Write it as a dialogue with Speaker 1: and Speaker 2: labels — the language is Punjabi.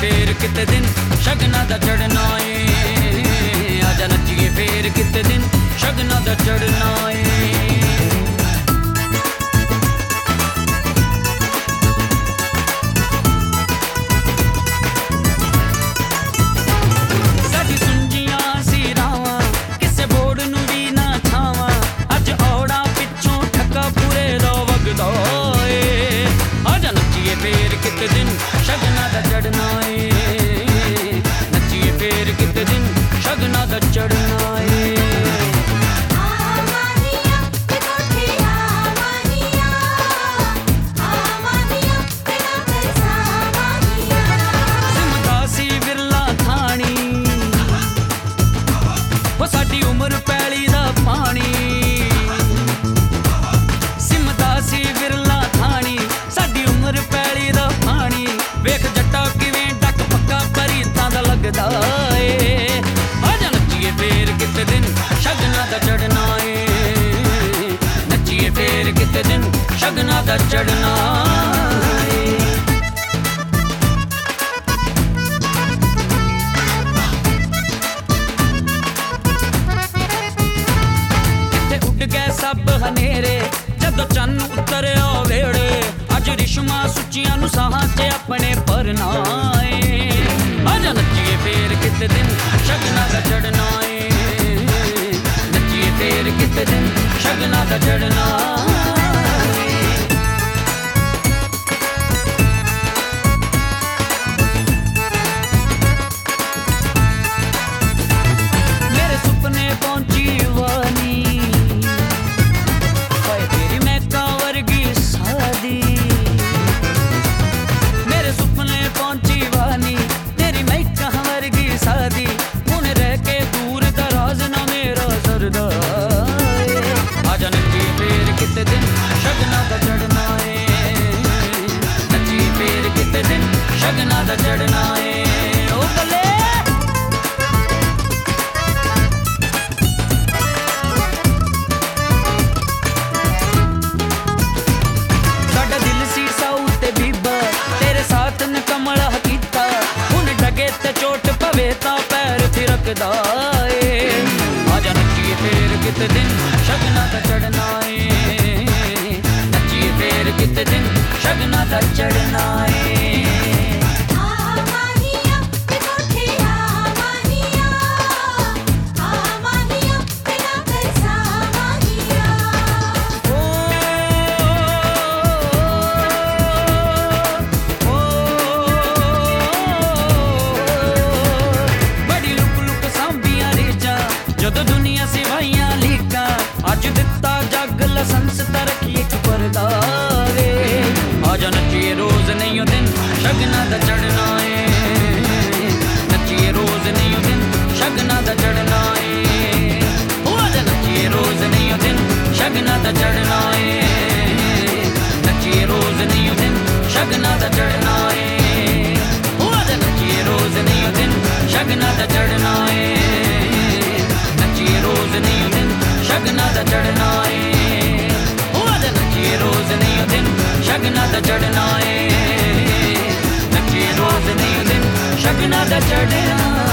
Speaker 1: ਫੇਰ ਕਿਤੇ ਦਿਨ ਸ਼ਗਨਾਂ ਦਾ ਚੜਨਾ ਏ। ਆਜਾ ਨੱਚੀਏ ਫੇਰ ਕਿਤੇ ਦਿਨ ਸ਼ਗਨਾਂ ਦਾ ਚੜਨਾ ਜਦੋਂ ਚੰਨ ਉਤਰਿਆ ਵੇੜੇ। ਅੱਜ ਰਿਸ਼ਮਾ ਸੁੱਚੀਆਂ ਨੂੰ ਸਾਹਾਂ 'ਚ ਆਪਣੇ ਪਰਨਾਏ ਅੱਜ ਨੱਚੀਏ ਫੇਰ ਕਿਤੇ ਦਿਨ ਸ਼ਗਨਾਂ ਦਾ ਚੜਨਾ ਏ। ਨੱਚੀਏ ਫੇਰ ਕਿਤੇ ਦਿਨ ਸ਼ਗਨਾਂ ਦਾ ਚੜਨਾ ਸ਼ਗਨਾਂ ਚੜਨਾ ਏ। ਓ ਬੱਲੇ। ਸਾਡਾ ਦਿਲ ਸੀ ਸਾਊ ਤੇ ਬੀਬਾ, ਤੇਰੇ ਸਾਥ ਨੇ ਕਮਲ ਕੀਤਾ। ਹੁਣ ਡਗੇ ਤੇ ਚੋਟ ਪਵੇ ਤਾਂ ਪੈਰ ਥਿਰਕਦਾ ਏ। ਆਜਾ ਨੱਚੀਏ ਫੇਰ ਕਿਤੇ ਦਿਨ, ਸ਼ਗਨਾਂ ਦਾ ਚੜਨਾ ਏ। ਨੱਚੀਏ ਫੇਰ ਕਿਤੇ ਦਿਨ, ਸ਼ਗਨਾਂ ਦਾ ਚੜਨਾ ਏ। ਆਜਾ ਨੱਚੀਏ ਰੋਜ਼ ਨਹੀਂ ਉਹ ਦਿਨ, ਸ਼ਗਨਾਂ ਦਾ ਚੜਨਾ ਏ। ਨੱਚੀਏ ਰੋਜ਼ ਨਹੀਂ ਉਹ ਦਿਨ, ਸ਼ਗਨਾਂ ਦਾ ਚੜਨਾ ਏ। ਉਹ ਆਜਾ ਨੱਚੀਏ ਰੋਜ਼ ਨਹੀਂ ਉਹ ਦਿਨ, ਸ਼ਗਨਾਂ ਦਾ ਚੜਨਾ ਏ। ਨੱਚੀਏ ਰੋਜ਼ ਨਹੀਂ ਉਹ ਦਿਨ, ਸ਼ਗਨਾਂ ਦਾ ਚੜਨਾ ਏ। ਉਹ ਆਜਾ ਨੱਚੀਏ ਰੋਜ਼ ਨਹੀਂ ਉਹ ਦਿਨ, ਸ਼ਗਨਾਂ ਦਾ ਚੜਨਾ ਏ। ਨੱਚੀਏ ਰੋਜ਼ ਨਹੀਂ ਉਹ ਦਿਨ, ਸ਼ਗਨਾਂ ਦਾ ਚੜਨਾ ਚੜਨਾ ਏ ਨੱਚੀਏ